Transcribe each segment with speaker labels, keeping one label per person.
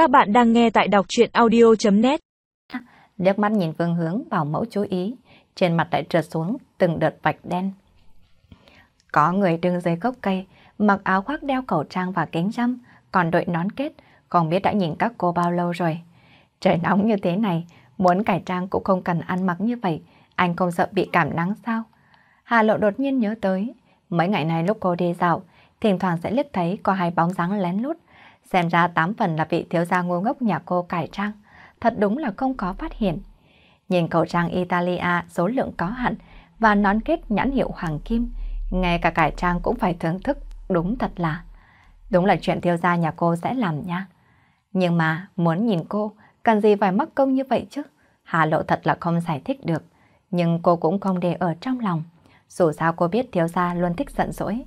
Speaker 1: Các bạn đang nghe tại đọc truyện audio.net
Speaker 2: Liếc à, mắt nhìn phương hướng bảo mẫu chú ý, trên mặt lại trượt xuống từng đợt vạch đen. Có người đứng dưới gốc cây, mặc áo khoác đeo khẩu trang và kính râm, còn đội nón kết, không biết đã nhìn các cô bao lâu rồi. Trời nóng như thế này, muốn cải trang cũng không cần ăn mặc như vậy, anh không sợ bị cảm nắng sao? Hà Lộ đột nhiên nhớ tới, mấy ngày nay lúc cô đi dạo, thỉnh thoảng sẽ liếc thấy có hai bóng dáng lén lút, xem ra tám phần là vị thiếu gia ngu ngốc nhà cô cải trang, thật đúng là không có phát hiện. Nhìn khẩu trang Italia số lượng có hạn và nón kết nhãn hiệu hoàng kim, ngay cả cải trang cũng phải thưởng thức, đúng thật là. Đúng là chuyện thiếu gia nhà cô sẽ làm nha. Nhưng mà muốn nhìn cô, cần gì phải mắc công như vậy chứ? Hà Lộ thật là không giải thích được, nhưng cô cũng không để ở trong lòng. Dù sao cô biết thiếu gia luôn thích giận dỗi.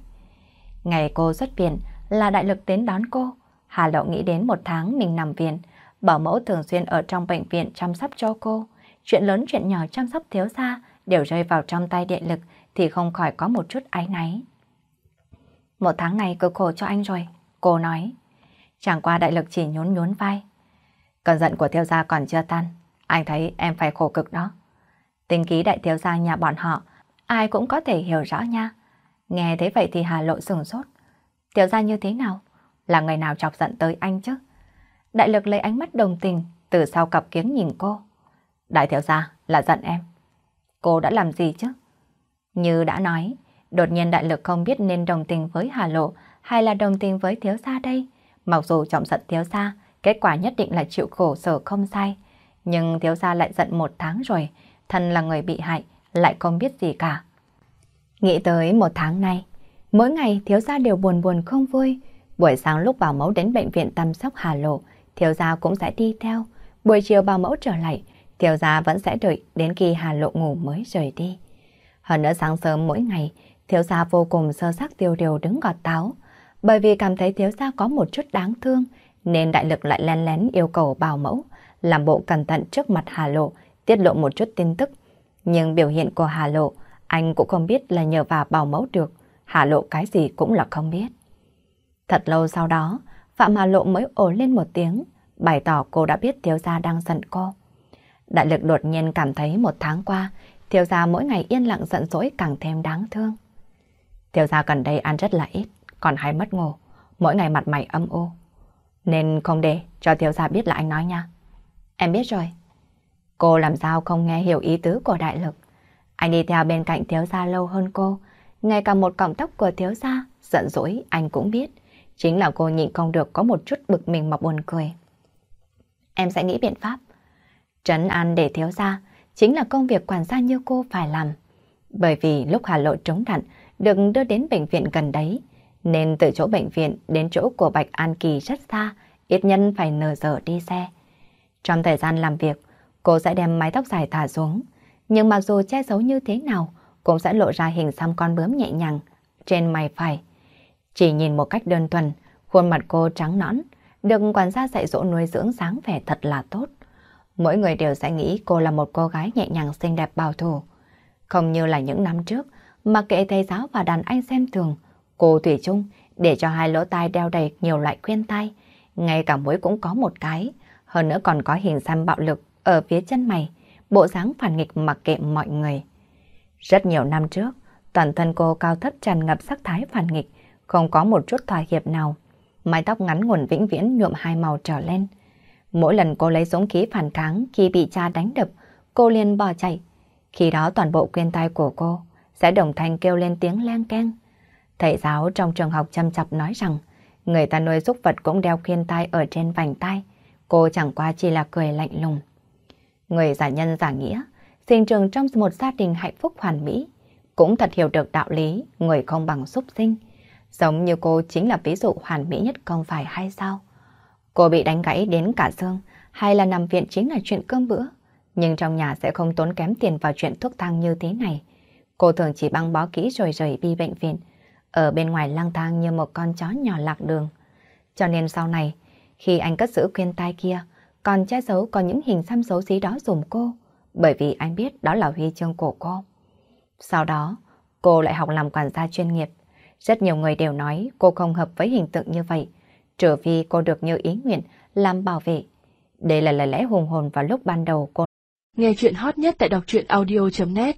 Speaker 2: Ngày cô xuất viện là đại lực đến đón cô. Hà Lậu nghĩ đến một tháng mình nằm viện, bảo mẫu thường xuyên ở trong bệnh viện chăm sóc cho cô. Chuyện lớn chuyện nhỏ chăm sóc thiếu gia đều rơi vào trong tay điện lực thì không khỏi có một chút áy náy. Một tháng này cực khổ cho anh rồi, cô nói. Chẳng qua đại lực chỉ nhún nhún vai. Cơn giận của thiếu gia còn chưa tan, anh thấy em phải khổ cực đó. Tính ký đại thiếu gia nhà bọn họ, ai cũng có thể hiểu rõ nha. Nghe thấy vậy thì Hà Lộ sừng sốt. Thiếu gia như thế nào? Là người nào chọc giận tới anh chứ? Đại lực lấy ánh mắt đồng tình từ sau cặp kiếng nhìn cô. Đại thiếu gia là giận em. Cô đã làm gì chứ? Như đã nói, đột nhiên đại lực không biết nên đồng tình với Hà Lộ hay là đồng tình với thiếu gia đây. Mặc dù trọng giận thiếu gia, kết quả nhất định là chịu khổ sở không sai. Nhưng thiếu gia lại giận một tháng rồi, thân là người bị hại, lại không biết gì cả. Nghĩ tới một tháng nay, mỗi ngày thiếu gia đều buồn buồn không vui. Buổi sáng lúc bảo mẫu đến bệnh viện chăm sóc Hà Lộ, thiếu gia cũng sẽ đi theo. Buổi chiều bảo mẫu trở lại, thiếu gia vẫn sẽ đợi đến khi Hà Lộ ngủ mới rời đi. Hơn nữa sáng sớm mỗi ngày, thiếu gia vô cùng sơ sắc tiêu điều đứng gọt táo. Bởi vì cảm thấy thiếu gia có một chút đáng thương, nên đại lực lại lén lén yêu cầu bảo mẫu, làm bộ cẩn thận trước mặt Hà Lộ, tiết lộ một chút tin tức. Nhưng biểu hiện của Hà Lộ, anh cũng không biết là nhờ vào bảo mẫu được, Hà Lộ cái gì cũng là không biết. Thật lâu sau đó, Phạm Hà Lộ mới ồ lên một tiếng, bày tỏ cô đã biết thiếu gia đang giận cô. Đại lực đột nhiên cảm thấy một tháng qua, thiếu gia mỗi ngày yên lặng giận dỗi càng thêm đáng thương. Thiếu gia gần đây ăn rất là ít, còn hay mất ngủ, mỗi ngày mặt mày âm u. Nên không để cho thiếu gia biết là anh nói nha. Em biết rồi. Cô làm sao không nghe hiểu ý tứ của đại lực. Anh đi theo bên cạnh thiếu gia lâu hơn cô, ngay cả một cọng tóc của thiếu gia, giận dỗi anh cũng biết. Chính là cô nhịn không được có một chút bực mình mà buồn cười. Em sẽ nghĩ biện pháp. Trấn an để thiếu ra chính là công việc quản gia như cô phải làm. Bởi vì lúc Hà Lộ trống đạn được đưa đến bệnh viện gần đấy, nên từ chỗ bệnh viện đến chỗ của Bạch An Kỳ rất xa, ít nhân phải nờ giờ đi xe. Trong thời gian làm việc, cô sẽ đem mái tóc dài thả xuống, nhưng mặc dù che giấu như thế nào, cũng sẽ lộ ra hình xăm con bướm nhẹ nhàng trên mày phải. Chỉ nhìn một cách đơn thuần, khuôn mặt cô trắng nõn, được quản gia dạy dỗ nuôi dưỡng sáng vẻ thật là tốt. Mỗi người đều sẽ nghĩ cô là một cô gái nhẹ nhàng xinh đẹp bảo thủ. Không như là những năm trước, mà kệ thầy giáo và đàn anh xem thường, cô Thủy chung để cho hai lỗ tai đeo đầy nhiều loại khuyên tai, ngay cả mũi cũng có một cái, hơn nữa còn có hình xăm bạo lực ở phía chân mày, bộ dáng phản nghịch mặc kệ mọi người. Rất nhiều năm trước, toàn thân cô cao thấp tràn ngập sắc thái phản nghịch, không có một chút thỏa hiệp nào. Mái tóc ngắn nguồn vĩnh viễn nhuộm hai màu trở lên. Mỗi lần cô lấy dũng khí phản kháng khi bị cha đánh đập, cô liền bỏ chạy. Khi đó toàn bộ quyên tai của cô sẽ đồng thanh kêu lên tiếng len keng. Thầy giáo trong trường học chăm chọc nói rằng người ta nuôi súc vật cũng đeo khuyên tai ở trên vành tai. Cô chẳng qua chỉ là cười lạnh lùng. Người giả nhân giả nghĩa, sinh trường trong một gia đình hạnh phúc hoàn mỹ, cũng thật hiểu được đạo lý người không bằng súc sinh. Giống như cô chính là ví dụ hoàn mỹ nhất không phải hay sao? Cô bị đánh gãy đến cả xương hay là nằm viện chính là chuyện cơm bữa. Nhưng trong nhà sẽ không tốn kém tiền vào chuyện thuốc thang như thế này. Cô thường chỉ băng bó kỹ rồi rời đi bệnh viện. Ở bên ngoài lang thang như một con chó nhỏ lạc đường. Cho nên sau này, khi anh cất giữ khuyên tai kia, còn che giấu có những hình xăm xấu xí đó dùm cô. Bởi vì anh biết đó là huy chương của cô. Sau đó, cô lại học làm quản gia chuyên nghiệp. Rất nhiều người đều nói cô không hợp với hình tượng như vậy. Trừ vì cô được như ý nguyện làm bảo vệ. Đây là lời lẽ hùng hồn vào lúc ban đầu cô.
Speaker 3: Nghe chuyện hot nhất tại đọc truyện audio.net